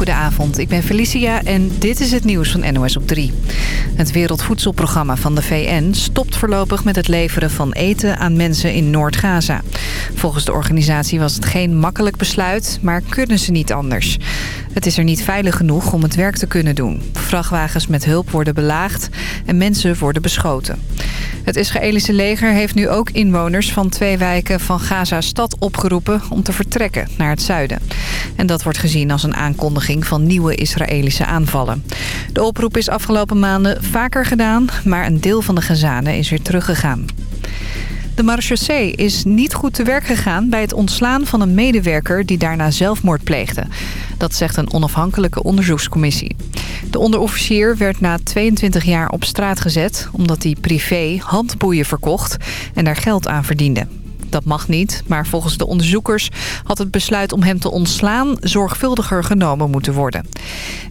Goedenavond, ik ben Felicia en dit is het nieuws van NOS op 3. Het Wereldvoedselprogramma van de VN stopt voorlopig met het leveren van eten aan mensen in Noord-Gaza. Volgens de organisatie was het geen makkelijk besluit, maar kunnen ze niet anders. Het is er niet veilig genoeg om het werk te kunnen doen. Vrachtwagens met hulp worden belaagd en mensen worden beschoten. Het Israëlische leger heeft nu ook inwoners van twee wijken van Gaza-stad opgeroepen om te vertrekken naar het zuiden. En dat wordt gezien als een aankondiging van nieuwe Israëlische aanvallen. De oproep is afgelopen maanden vaker gedaan, maar een deel van de Gazanen is weer teruggegaan. De marechaussee is niet goed te werk gegaan bij het ontslaan van een medewerker die daarna zelfmoord pleegde. Dat zegt een onafhankelijke onderzoekscommissie. De onderofficier werd na 22 jaar op straat gezet omdat hij privé handboeien verkocht en daar geld aan verdiende. Dat mag niet, maar volgens de onderzoekers had het besluit om hem te ontslaan zorgvuldiger genomen moeten worden.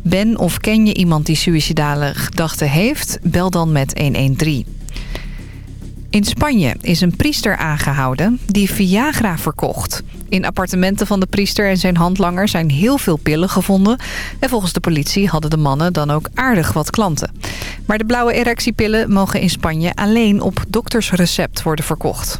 Ben of ken je iemand die suïcidale gedachten heeft? Bel dan met 113. In Spanje is een priester aangehouden die Viagra verkocht. In appartementen van de priester en zijn handlanger zijn heel veel pillen gevonden. En volgens de politie hadden de mannen dan ook aardig wat klanten. Maar de blauwe erectiepillen mogen in Spanje alleen op doktersrecept worden verkocht.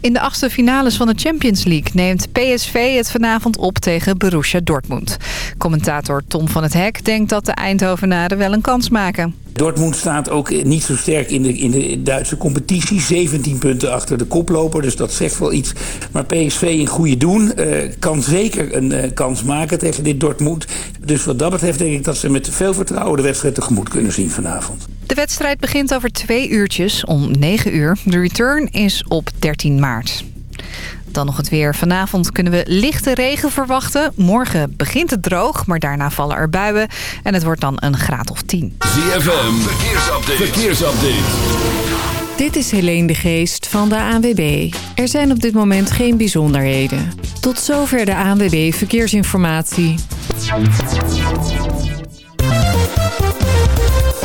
In de achtste finales van de Champions League neemt PSV het vanavond op tegen Borussia Dortmund. Commentator Tom van het Hek denkt dat de Eindhovenaren wel een kans maken. Dortmund staat ook niet zo sterk in de, in de Duitse competitie. 17 punten achter de koploper, dus dat zegt wel iets. Maar PSV in goede doen uh, kan zeker een uh, kans maken tegen dit Dortmund. Dus wat dat betreft denk ik dat ze met veel vertrouwen de wedstrijd tegemoet kunnen zien vanavond. De wedstrijd begint over twee uurtjes om 9 uur. De return is op 13 maart. Dan nog het weer. Vanavond kunnen we lichte regen verwachten. Morgen begint het droog, maar daarna vallen er buien. En het wordt dan een graad of 10. ZFM, verkeersupdate. verkeersupdate. Dit is Helene de Geest van de ANWB. Er zijn op dit moment geen bijzonderheden. Tot zover de ANWB Verkeersinformatie.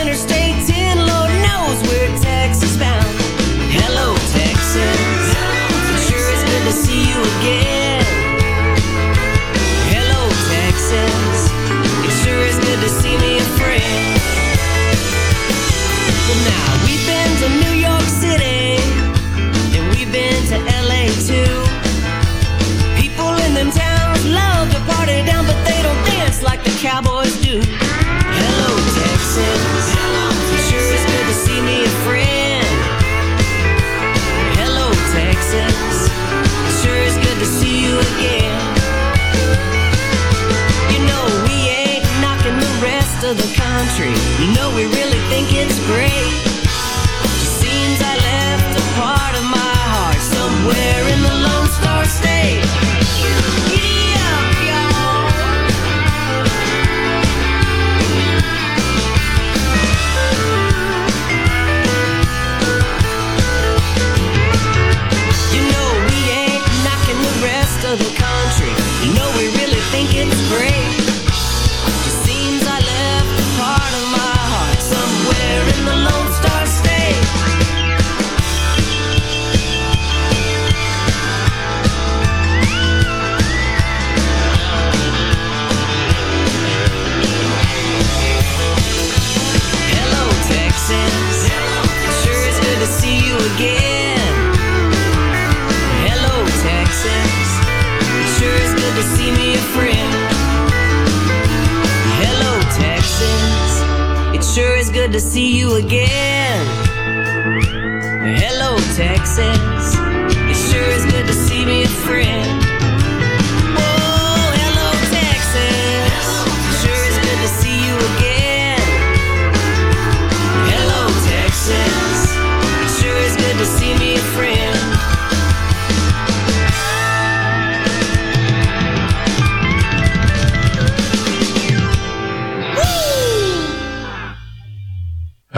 Again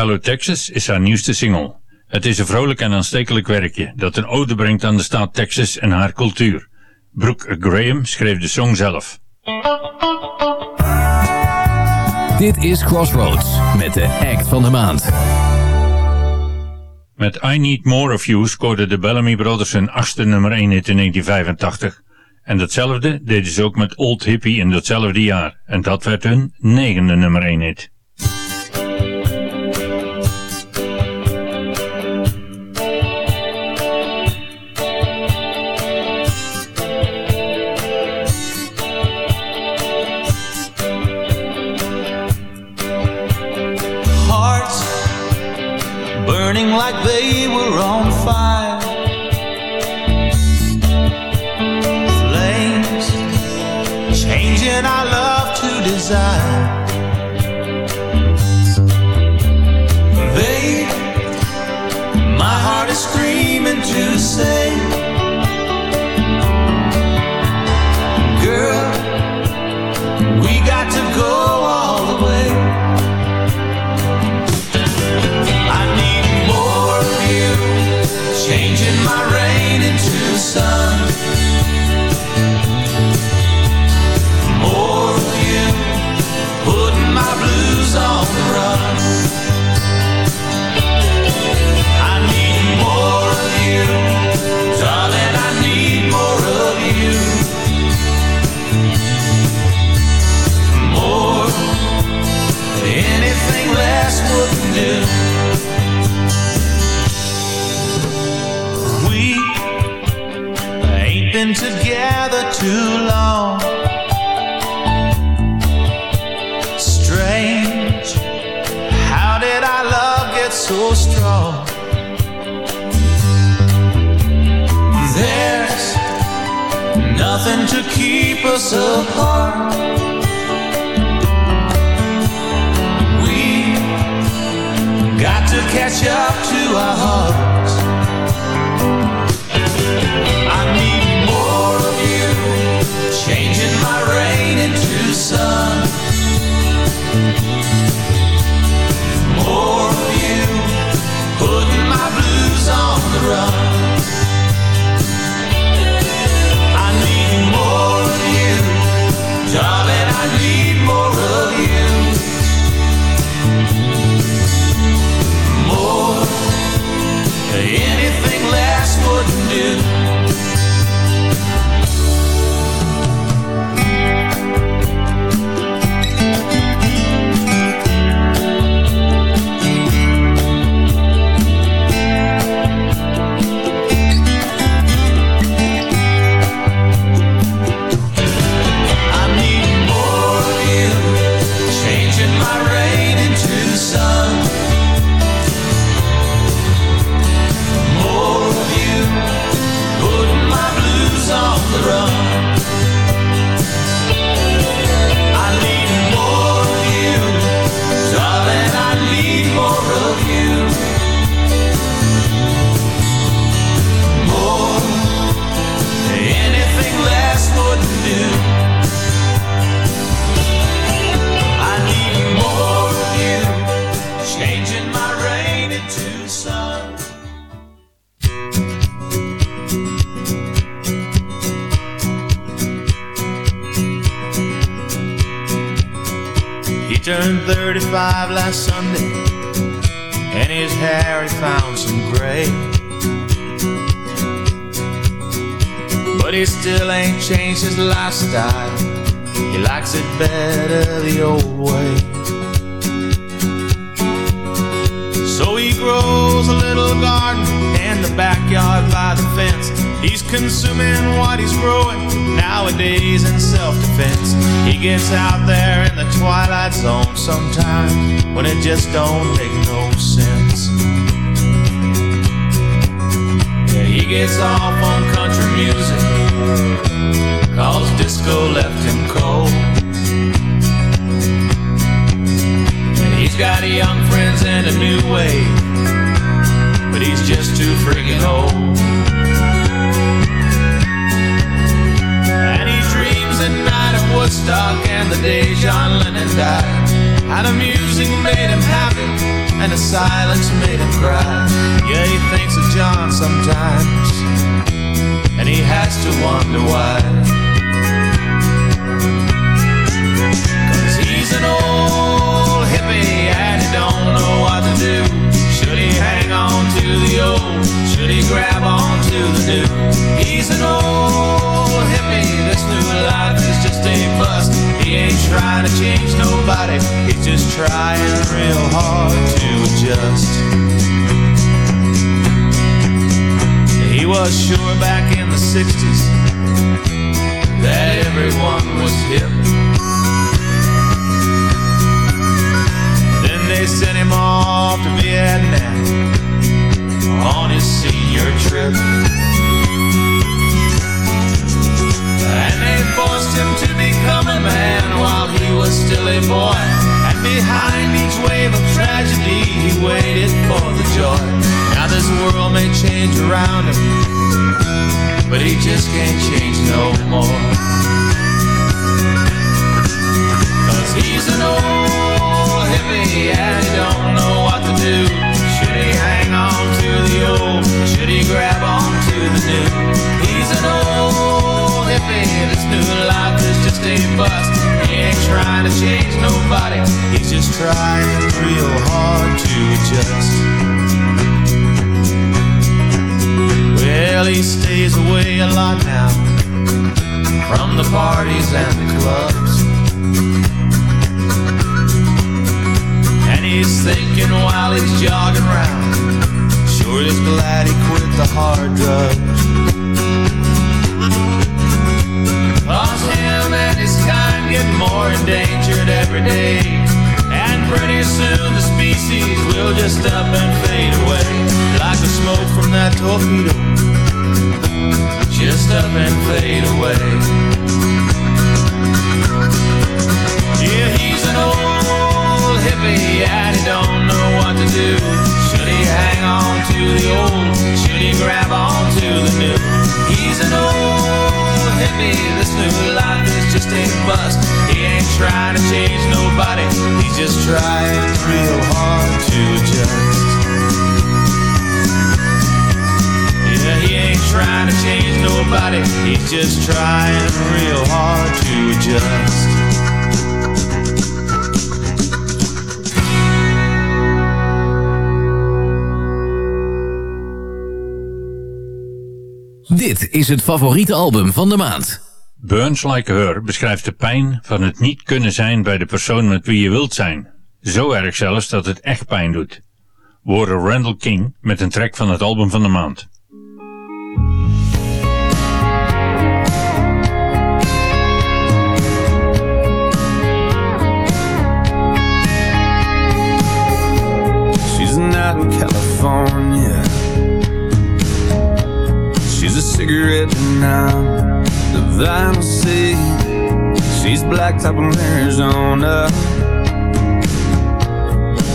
Hello Texas is haar nieuwste single. Het is een vrolijk en aanstekelijk werkje dat een ode brengt aan de staat Texas en haar cultuur. Brooke Graham schreef de song zelf. Dit is Crossroads met de act van de maand. Met I Need More of You scoorden de Bellamy Brothers hun achtste nummer 1 hit in 1985. En datzelfde deden ze ook met Old Hippie in datzelfde jaar. En dat werd hun negende nummer 1 hit. Like been together too long. Strange, how did our love get so strong? There's nothing to keep us apart. We got to catch up to our hearts. 35 last Sunday, and his hair he found some gray. But he still ain't changed his lifestyle. He likes it better the old way. So he grows a little garden in the backyard by the fence. He's consuming what he's growing nowadays in self-defense. He gets out there in the twilight zone sometimes when it just don't make no sense. Yeah, he gets off on country music cause disco left him cold. And he's got young friends and a new wave, but he's just too friggin' old. At night of Woodstock and the day John Lennon died. How the music made him happy and the silence made him cry. Yeah, he thinks of John sometimes, and he has to wonder why. Cause he's an old hippie and he don't know what to do. Should he hang on to the old? Should he grab on to the new? He's an old hippie. This new life is just a bust. He ain't trying to change nobody. He's just trying real hard to adjust. He was sure back in the 60s that everyone was hip. Then they sent him off to Vietnam on his senior trip. They forced him to become a man while he was still a boy. And behind each wave of tragedy, he waited for the joy. Now this world may change around him, but he just can't change no more. Cause he's an old hippie and he don't know what to do. Should he hang on to the old? Should he grab on to the new? He's an old hippie. This new life is just a bust. He ain't trying to change nobody. He's just trying real hard to adjust. Well, he stays away a lot now from the parties and the clubs. And he's thinking while he's jogging around. Sure is glad he quit the hard drugs. His kind get more endangered every day. And pretty soon the species will just up and fade away. Like the smoke from that torpedo. Just up and fade away. Yeah, he's an old hippie and he don't know what to do. Should he hang on to the old? Should he grab on to the new? He's an old hippie. This new life is just a bust. He ain't trying to change nobody. He's just trying real hard to adjust. Yeah, he ain't trying to change nobody. He's just trying real hard to adjust. Dit is het favoriete album van de maand. Burns Like Her beschrijft de pijn van het niet kunnen zijn bij de persoon met wie je wilt zijn. Zo erg zelfs dat het echt pijn doet. We horen Randall King met een track van het album van de maand. She's night in California. She's a cigarette and I'm the vinyl sea. She's blacktop in Arizona.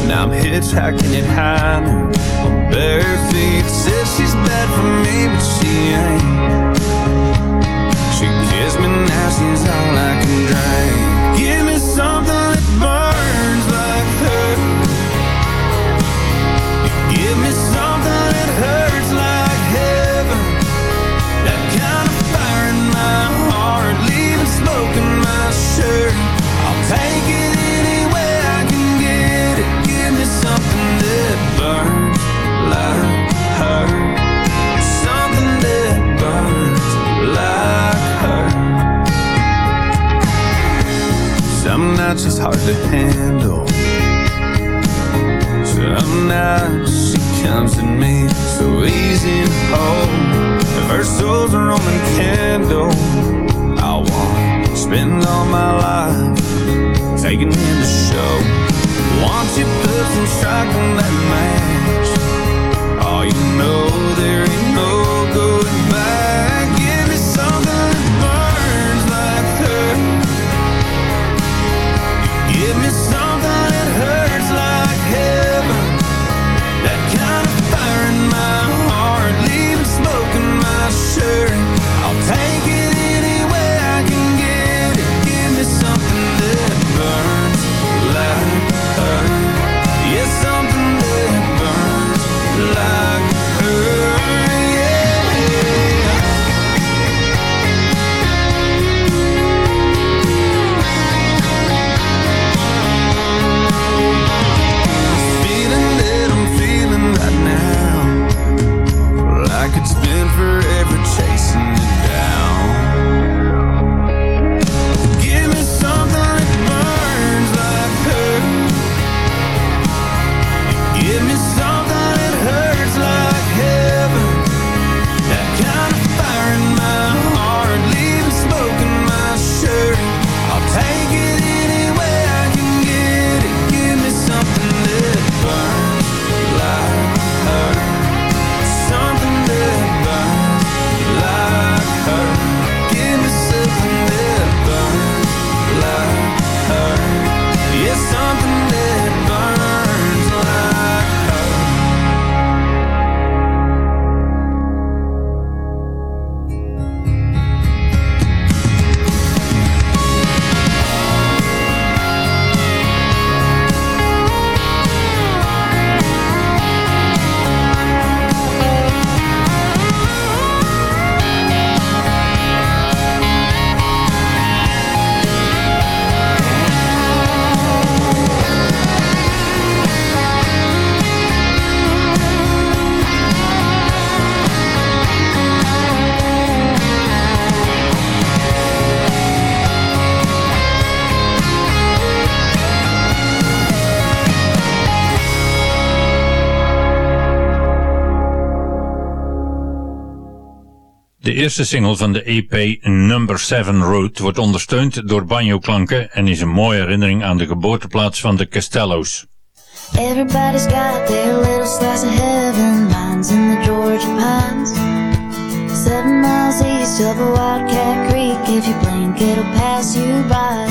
Now I'm hitchhiking at high on bare feet. Says she's bad for me, but she ain't. She kissed me now, she's all I can drink. sometimes it's hard to handle. Some nights she comes at me so easy and whole. If her soul's a Roman candle, I want to spend all my life taking in the show. Won't you put some strike on that match? Oh, you know there ain't no eerste single van de EP Number 7 Road wordt ondersteund door banjo-klanken en is een mooie herinnering aan de geboorteplaats van de Castello's. Everybody's got their little slice of heaven, mine's in the Georgia pines. Seven miles east of a wildcat creek, if you blink it'll pass you by.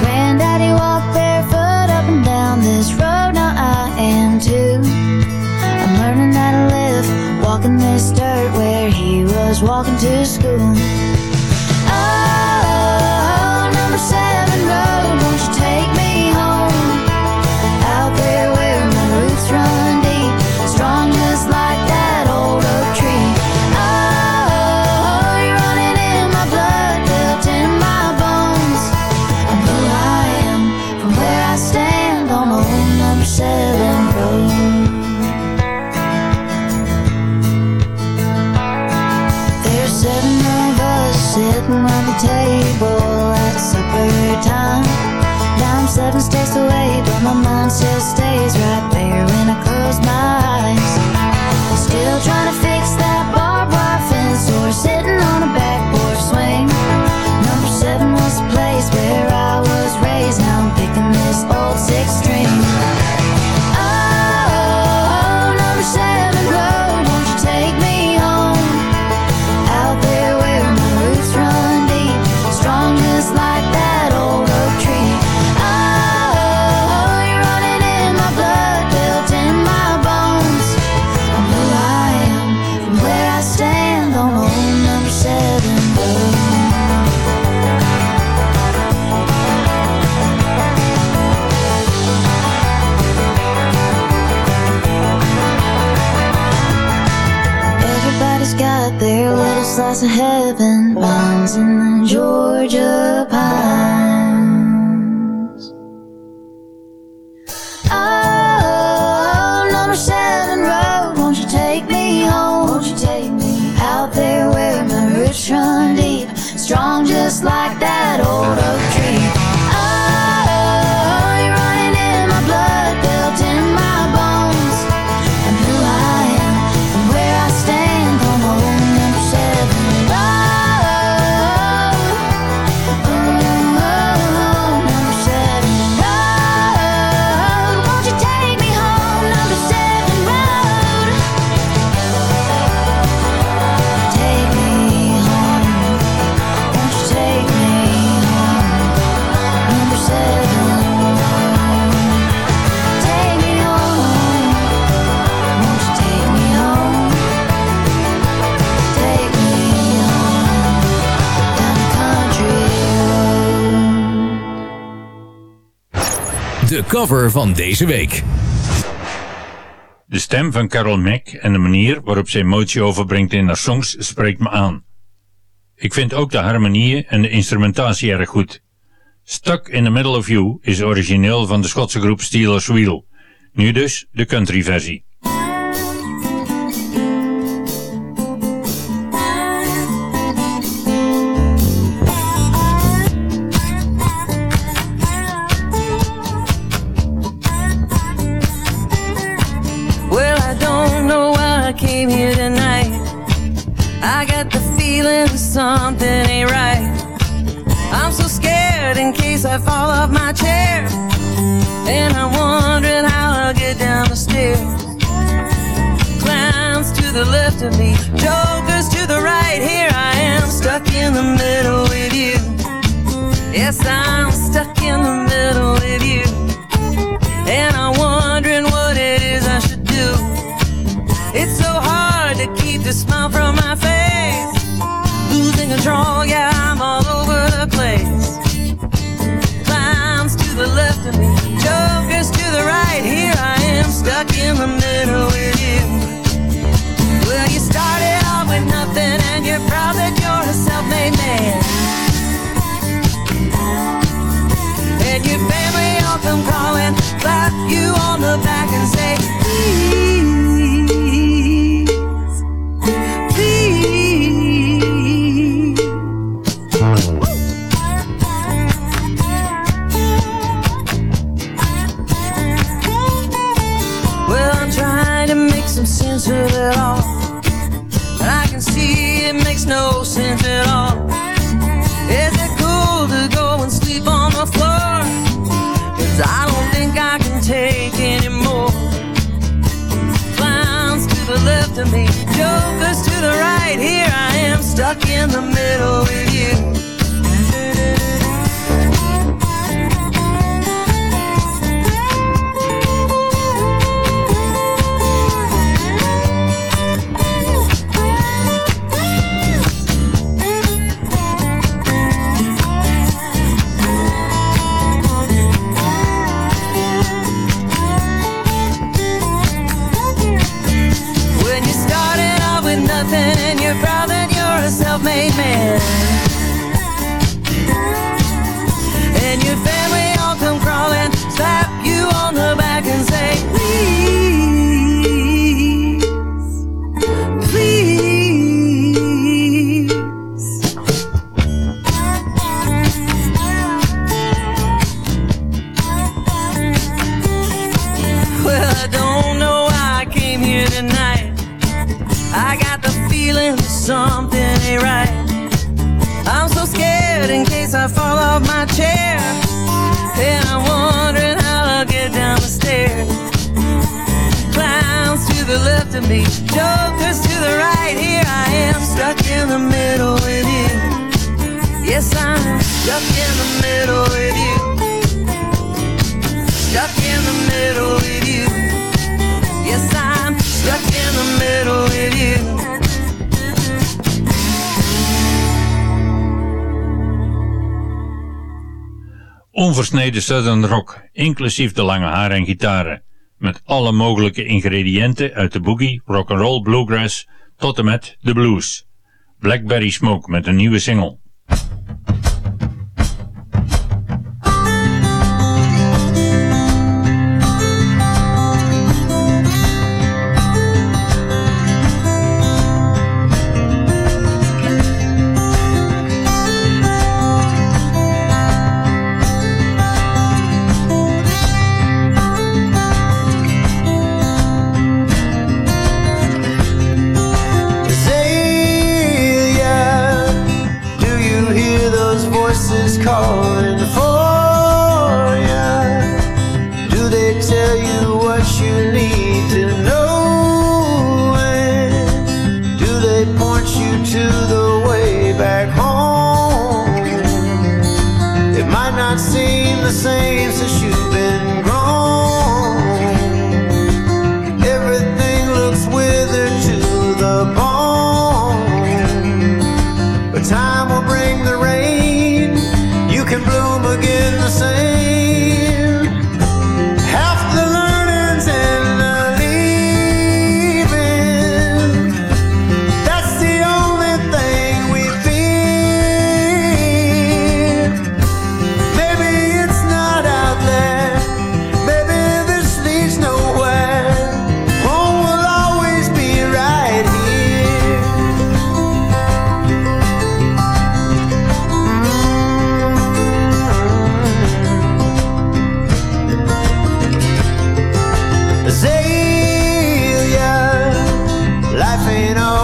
Granddaddy walked barefoot up and down this road, now I am too. walking this dirt where he was walking to school. Oh, number seven. curtains chase away, but my mind still stays right there when I close my eyes. Soul cover van deze week. De stem van Carol Mack en de manier waarop ze emotie overbrengt in haar songs spreekt me aan. Ik vind ook de harmonieën en de instrumentatie erg goed. Stuck in the Middle of You is origineel van de Schotse groep Steelers Wheel. Nu dus de country versie. Left can see it makes no sense at all. Is it cool to go and sleep on the floor? Cause I don't think I can take anymore. Clowns to the left of me, jokers to the right. Here I am, stuck in the middle with you. To me, jokers to the right. Here I am, stuck in the middle with you. Yes, I'm stuck in the middle with you. Stuck in the middle with you. Yes, I'm stuck in the middle with you. Onversneden Southern Rock, inclusief de lange haren en gitaren. Met alle mogelijke ingrediënten uit de boogie, rock'n'roll, bluegrass tot en met de blues. Blackberry Smoke met een nieuwe single. life ain't all. Oh.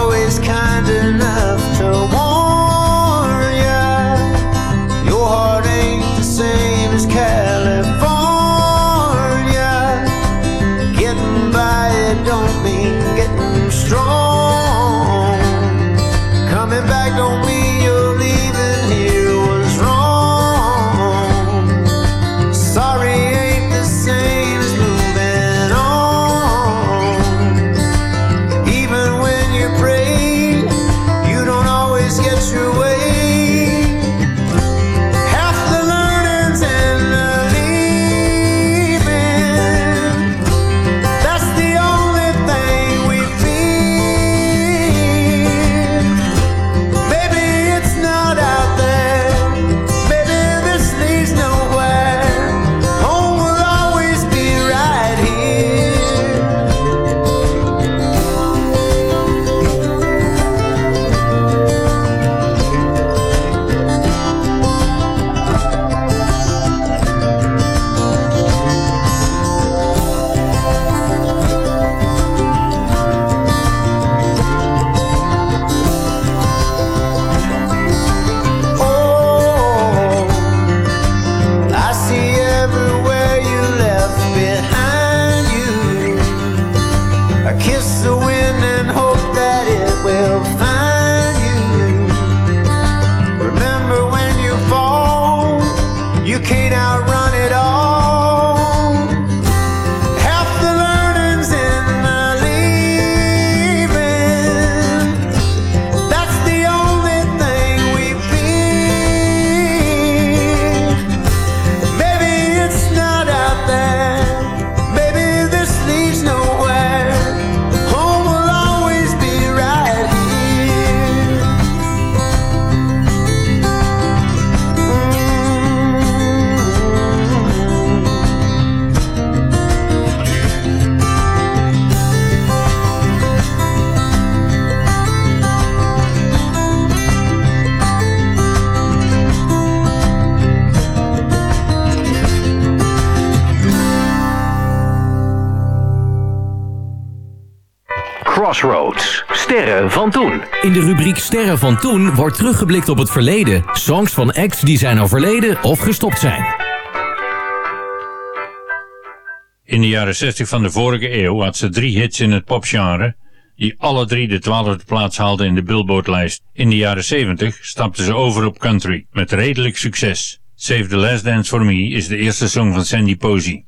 Sterren van toen wordt teruggeblikt op het verleden. Songs van acts die zijn overleden of gestopt zijn. In de jaren 60 van de vorige eeuw had ze drie hits in het popgenre, die alle drie de twaalfde plaats haalden in de Billboardlijst. In de jaren 70 stapte ze over op country, met redelijk succes. Save the Last Dance for Me is de eerste song van Sandy Posey.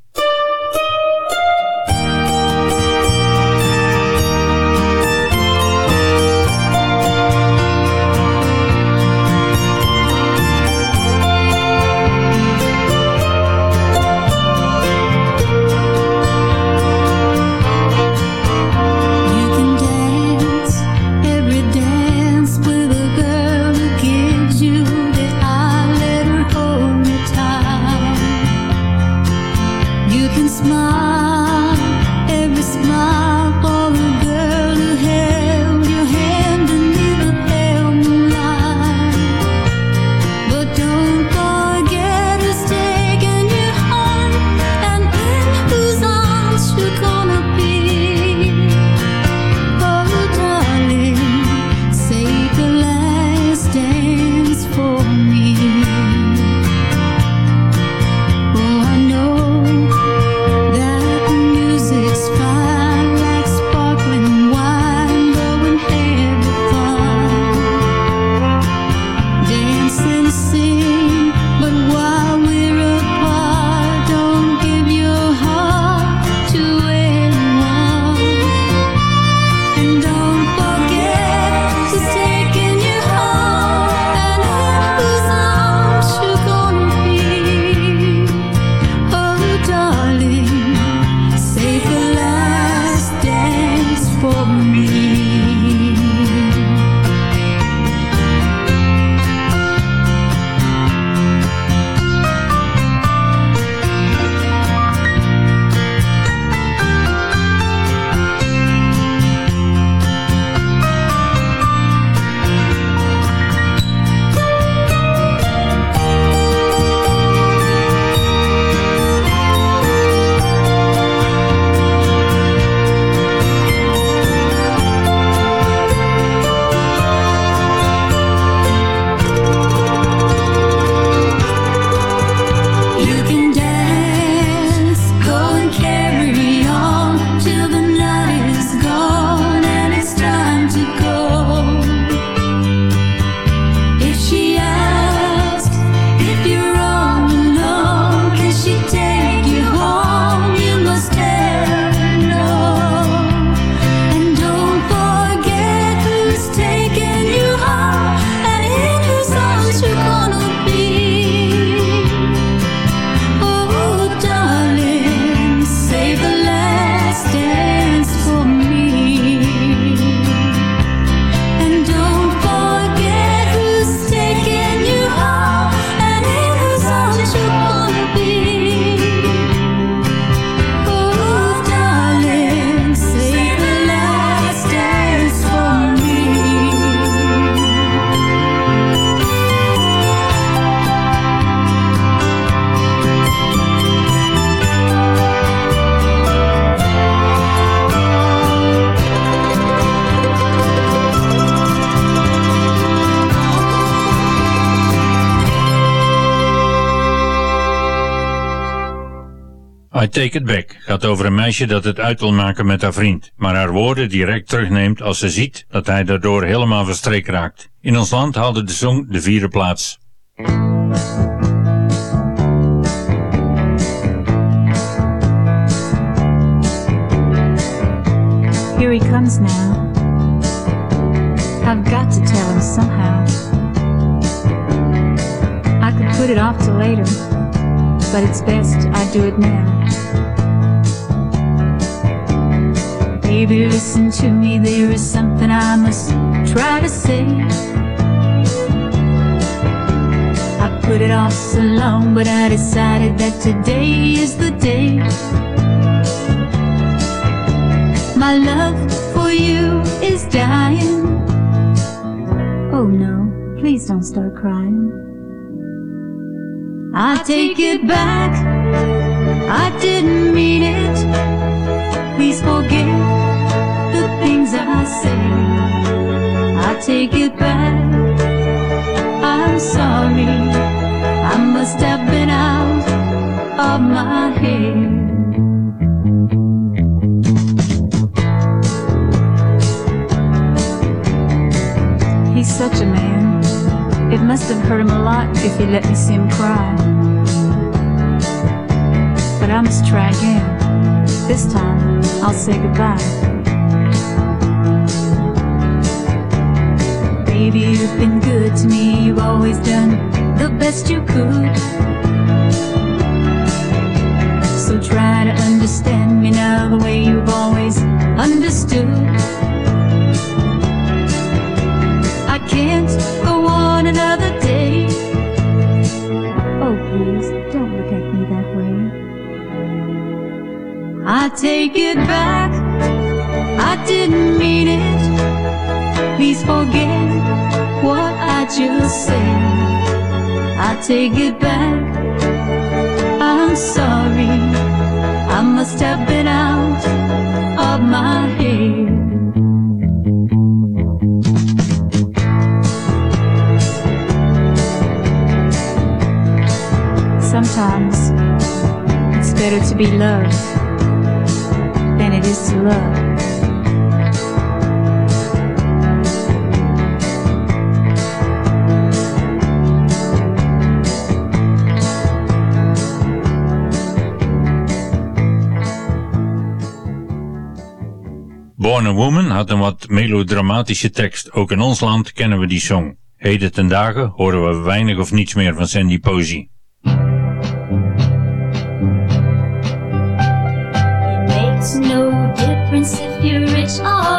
Take It Back gaat over een meisje dat het uit wil maken met haar vriend, maar haar woorden direct terugneemt als ze ziet dat hij daardoor helemaal verstreken raakt. In ons land haalde de song de vierde plaats. Here he comes now. I've got to tell him somehow. I could put it off till later, but it's best I do it now. Baby, listen to me, there is something I must try to say. I put it off so long, but I decided that today is the day. My love for you is dying. Oh no, please don't start crying. I take it back, I didn't mean it. Please forget the things I say. I take it back. I'm sorry. I must have been out of my head. He's such a man. It must have hurt him a lot if he let me see him cry. But I must try again. This time, I'll say goodbye. Baby, you've been good to me. You've always done the best you could. So try to understand me now the way you've always understood. I can't go on another day. I take it back. I didn't mean it. Please forget what I just said. I take it back. I'm sorry. I must have been out of my head. Sometimes it's better to be loved Born a Woman had een wat melodramatische tekst. Ook in ons land kennen we die song. Heden ten dagen horen we weinig of niets meer van Sandy Posey. If you're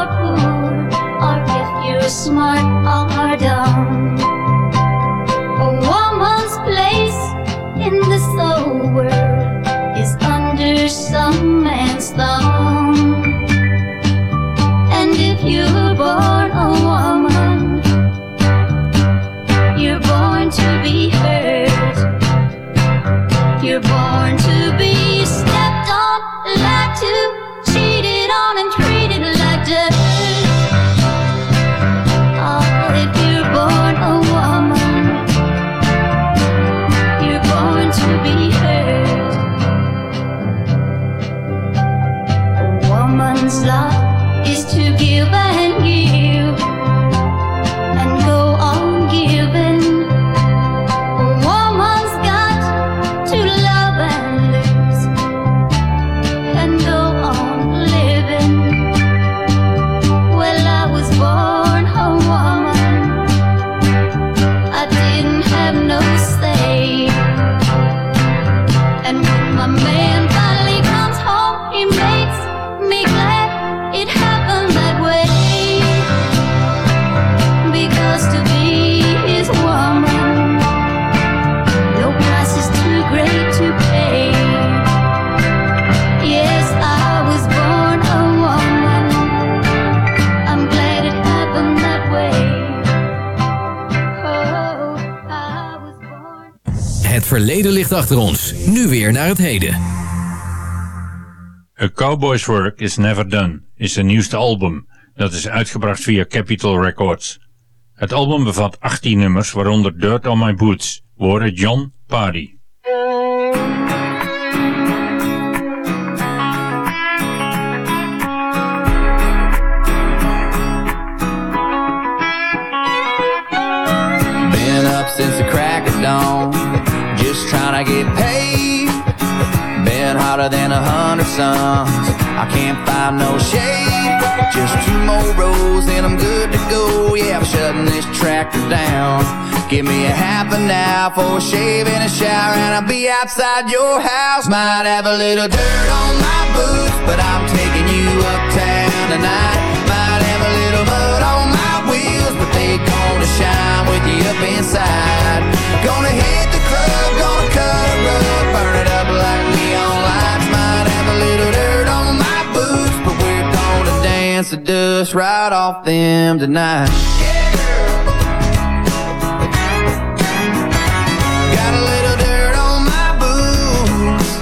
achter ons. Nu weer naar het heden. A Cowboy's Work is Never Done is zijn nieuwste album. Dat is uitgebracht via Capitol Records. Het album bevat 18 nummers, waaronder Dirt on My Boots. We horen John Party. Been up since the crack of dawn, just trying to get paid. Been hotter than a hundred suns. I can't find no shade. Just two more rows and I'm good to go. Yeah, I'm shutting this tractor down. Give me a half an hour for a shave and a shower, and I'll be outside your house. Might have a little dirt on my boots, but I'm taking you uptown tonight. Might have a little mud on my wheels, but they gonna shine with you up inside. Gonna hit dance the dust right off them tonight. Got a little dirt on my boots.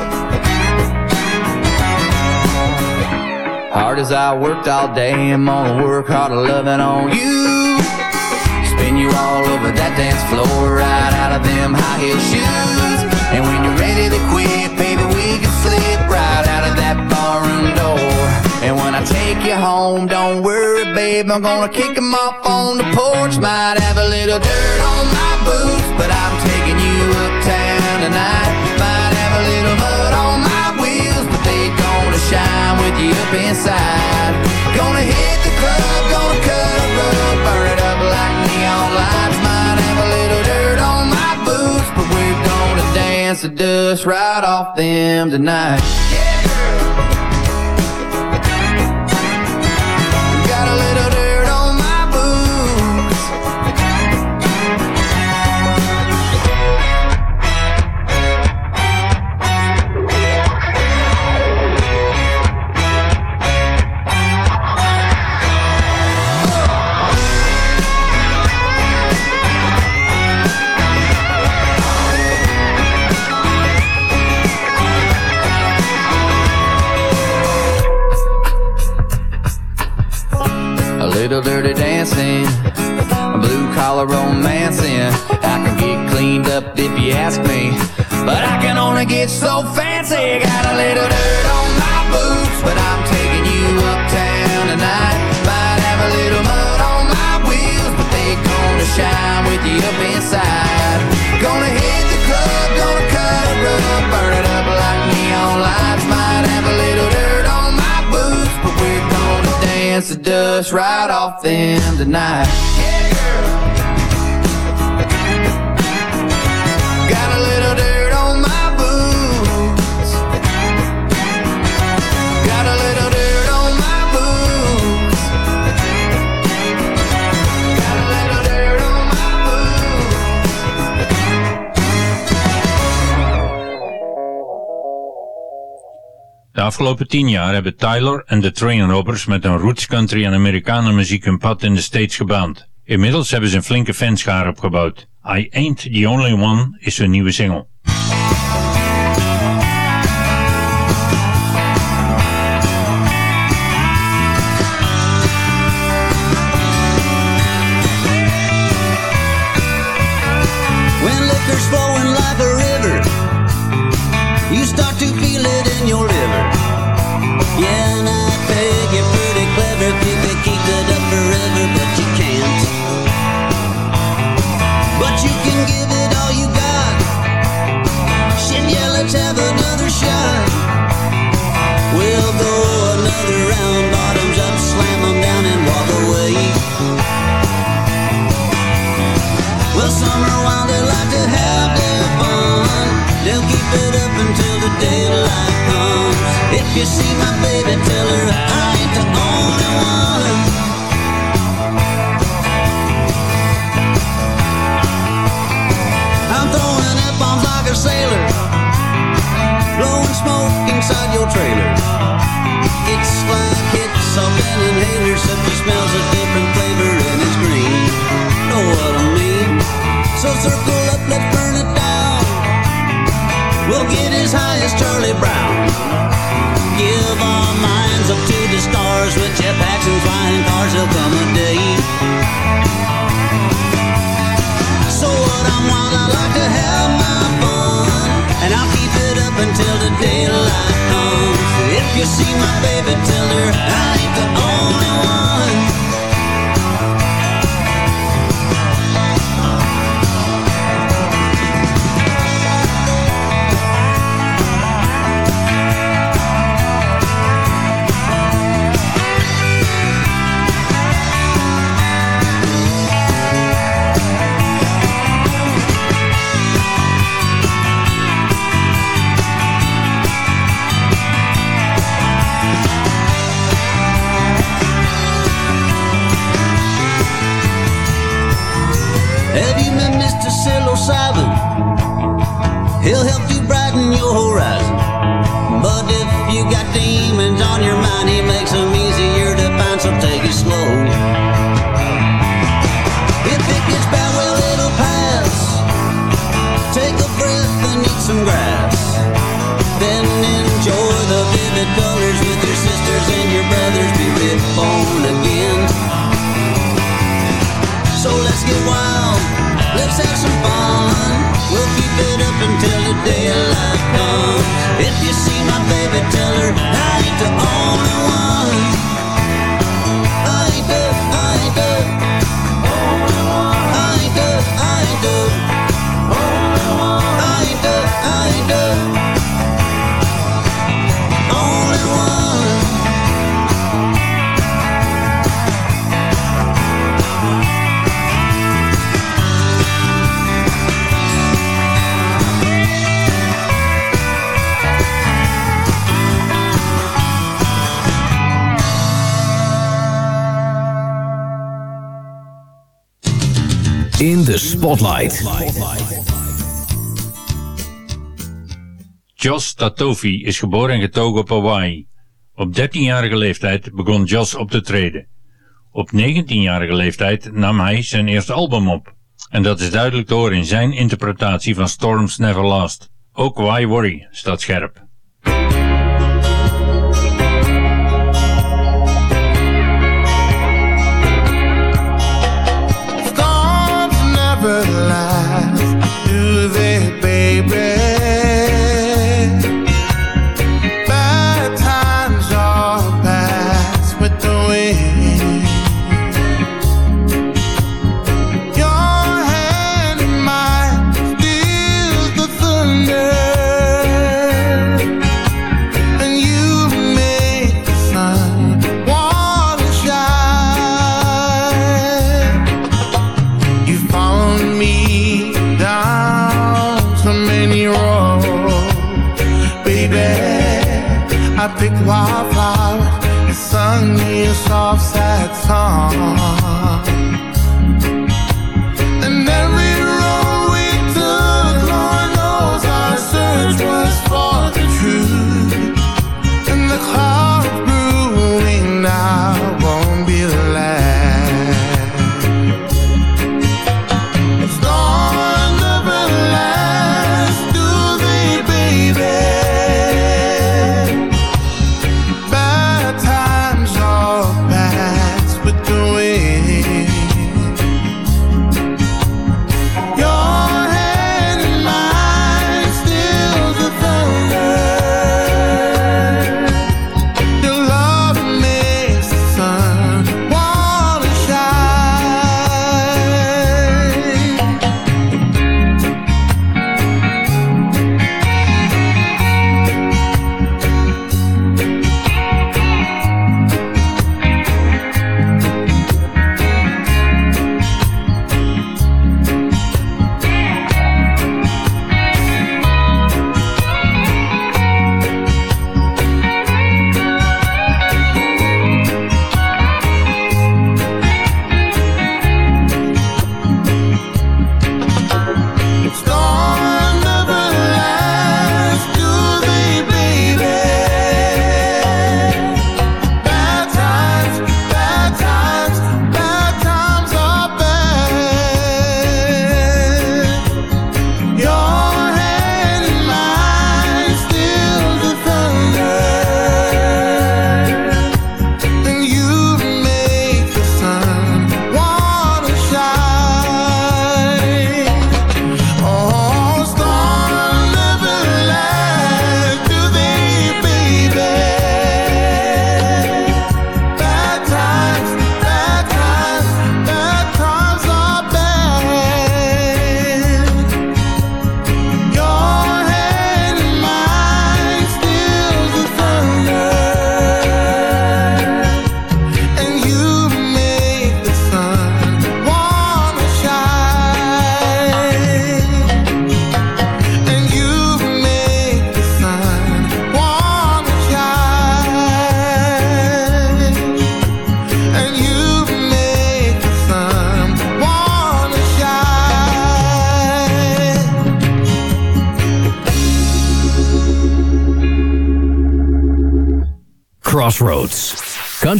Hard as I worked all day, I'm gonna work hard loving on you. Spin you all over that dance floor, right out of them high heel shoes. And when you're ready to quit, baby, we can slip right out of that barroom door. And when I take you home, don't worry, babe, I'm gonna kick 'em off on the porch. Might have a little dirt on my boots, but I'm taking you uptown tonight. Might have a little mud on my wheels, but they gonna shine with you up inside. Gonna hit the club, gonna cut a rug, burn it up like neon lights. Might have a little dirt on my boots, but we're gonna dance the dust right off them tonight. Up if you ask me, but I can only get so fancy. Got a little dirt on my boots, but I'm taking you uptown tonight. Might have a little mud on my wheels, but they gonna shine with you up inside. Gonna hit the club, gonna cut a rug, burn it up like neon lights. Might have a little dirt on my boots, but we're gonna dance the dust right off them tonight. Got afgelopen tien jaar hebben Tyler en de Trainrobbers met hun roots country en Amerikanen muziek hun pad in de States gebaand. Inmiddels hebben ze een flinke fanschare opgebouwd. I Ain't The Only One is hun nieuwe single. Spotlight. Jos Tatofi is geboren en getogen op Hawaii. Op 13-jarige leeftijd begon Jos op te treden. Op 19-jarige leeftijd nam hij zijn eerste album op. En dat is duidelijk te horen in zijn interpretatie van Storms Never Last. Ook Why Worry staat scherp.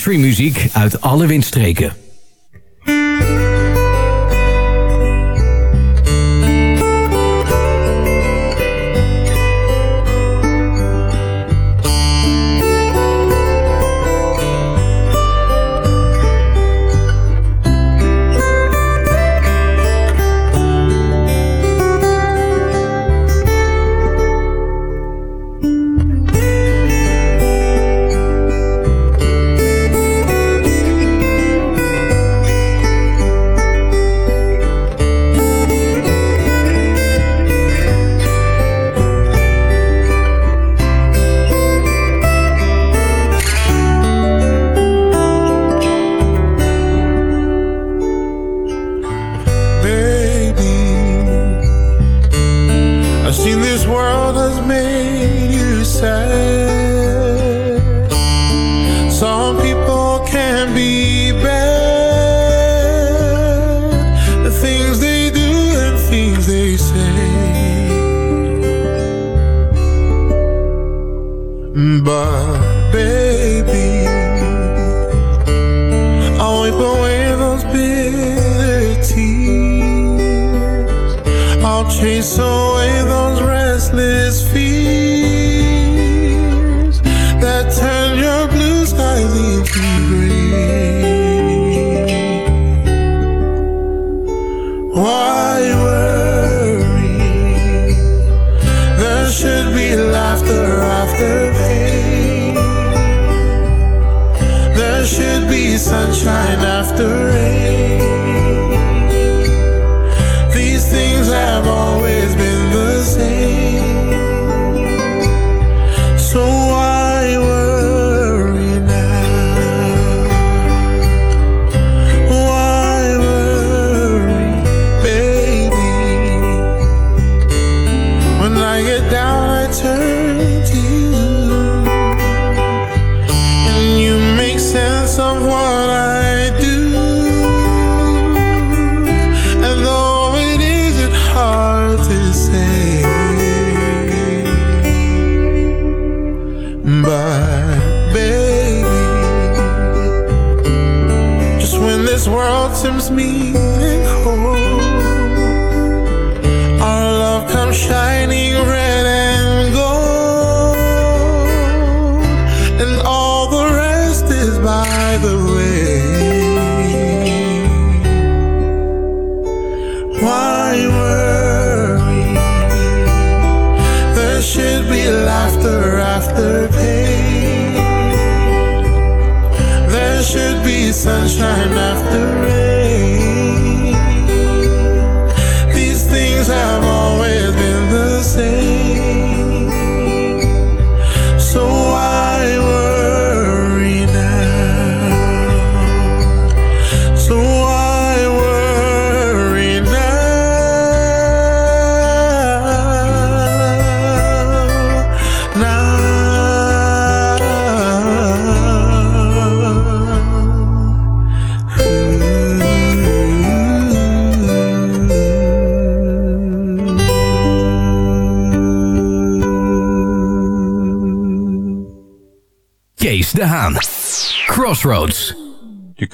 countrymuziek uit alle windstreken.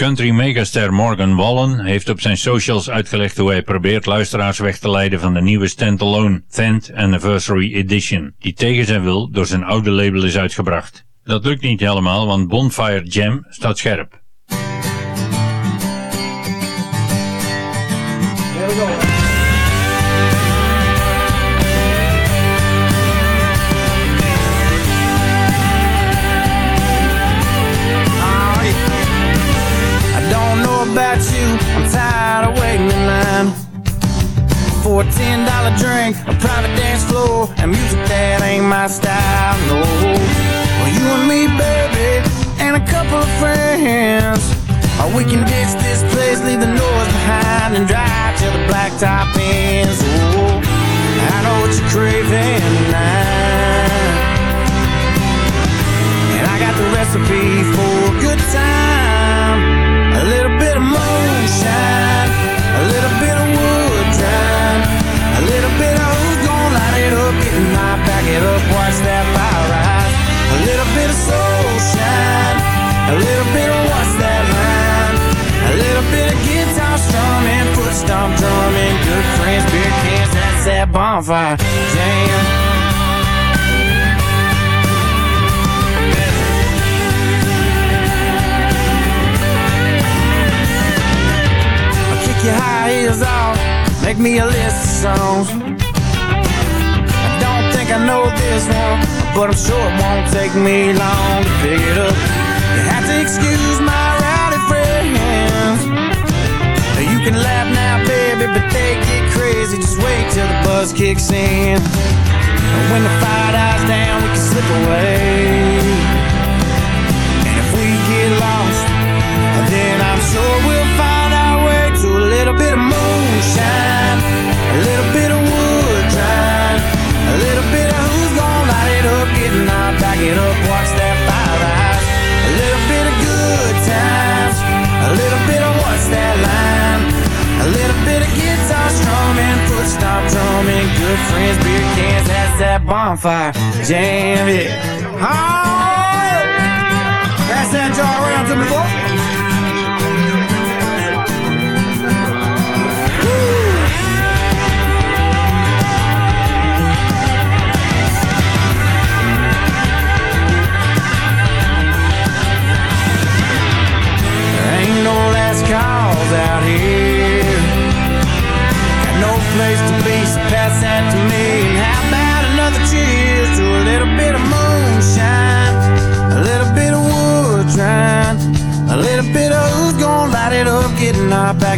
Country megastar Morgan Wallen heeft op zijn socials uitgelegd hoe hij probeert luisteraars weg te leiden van de nieuwe standalone 10th Anniversary Edition, die tegen zijn wil door zijn oude label is uitgebracht. Dat lukt niet helemaal, want Bonfire Jam staat scherp. Dollar drink, a private dance floor And music that ain't my style, no. Well, you and me, baby, and a couple of friends. Or we can ditch this place, leave the noise behind And drive till the blacktop ends, oh I know what you're craving tonight. And I got the recipe for a good time stomp drumming, good friends, beer cans, that's that bonfire jam. kick your high heels off, make me a list of songs. I don't think I know this one, but I'm sure it won't take me long to pick it up. You have to excuse my rowdy friends. You can laugh but they get crazy. Just wait till the buzz kicks in. And when the fire dies down, we can slip away. And if we get lost, then I'm sure we'll find our way to a little bit of moonshine, a little bit of friends, beer cans, that's that bonfire jam, yeah. Oh,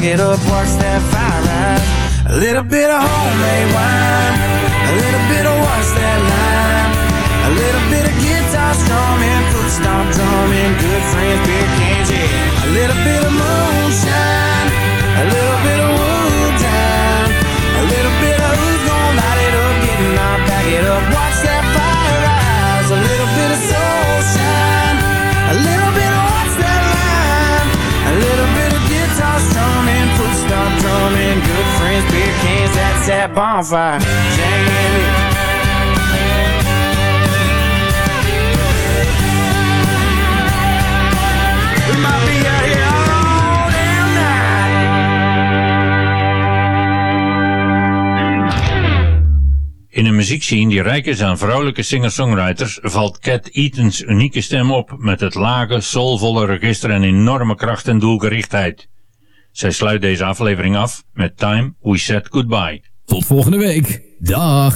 get up, watch that fire rise. A little bit of homemade wine, a little bit of watch that line, a little bit of guitar strumming, foot stomp drumming, good friends, beer cans, yeah. A little bit of And good friends, beer cans, that bonfire. In een muziekscene die rijk is aan vrouwelijke singer-songwriters valt Cat Eaton's unieke stem op met het lage, soulvolle register en enorme kracht en doelgerichtheid. Zij sluit deze aflevering af met Time We Said Goodbye. Tot volgende week. Dag.